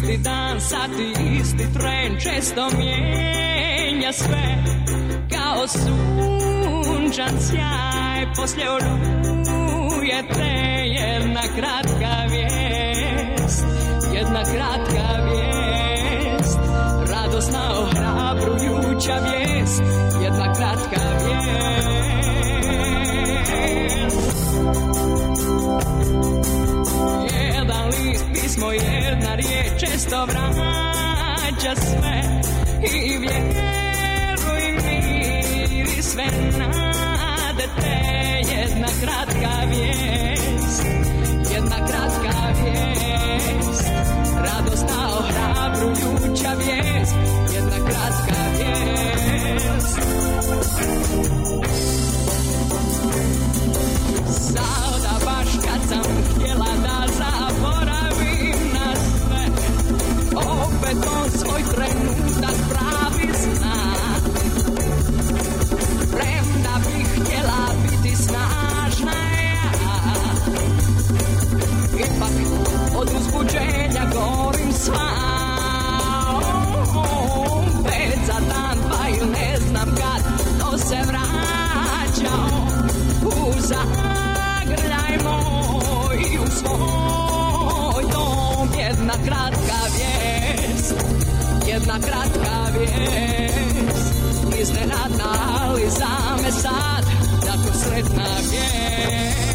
Isti dan, sati, isti tren Često mijenja sve. Kao sunčan sjaj Poslije oluje te Jedna kratka vijest. Jedna kratka vijest Radosna ohrabrujuća vijest. Jedna kratka vijest pismo, jedna riječ Često vraća sve. I vjeruj miri sve nade te Jedna kratka vijest Jedna kratka vijest u zagrljaj moj U svoj dom. Jedna kratka vijest Jedna kratka vijest Iznenadna ali za me sad Tako sretna vijest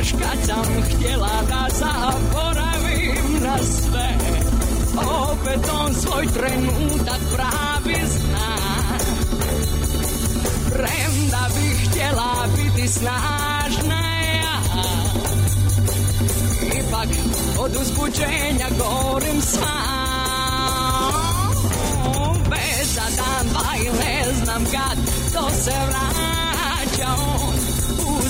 Kad sam htjela da zaboravim na sve Opet on svoj trenutak pravi zna Premda bih htjela biti snažna ja Ipak od uzbuđenja gorim sva Bez za dan dva znam kad To se vraća on u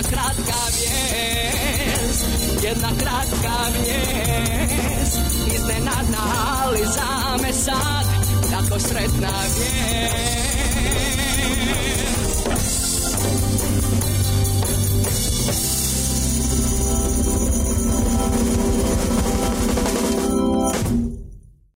Jedna kratka vijest Jedna Iznenadna ali za me sad Tako sretna vijest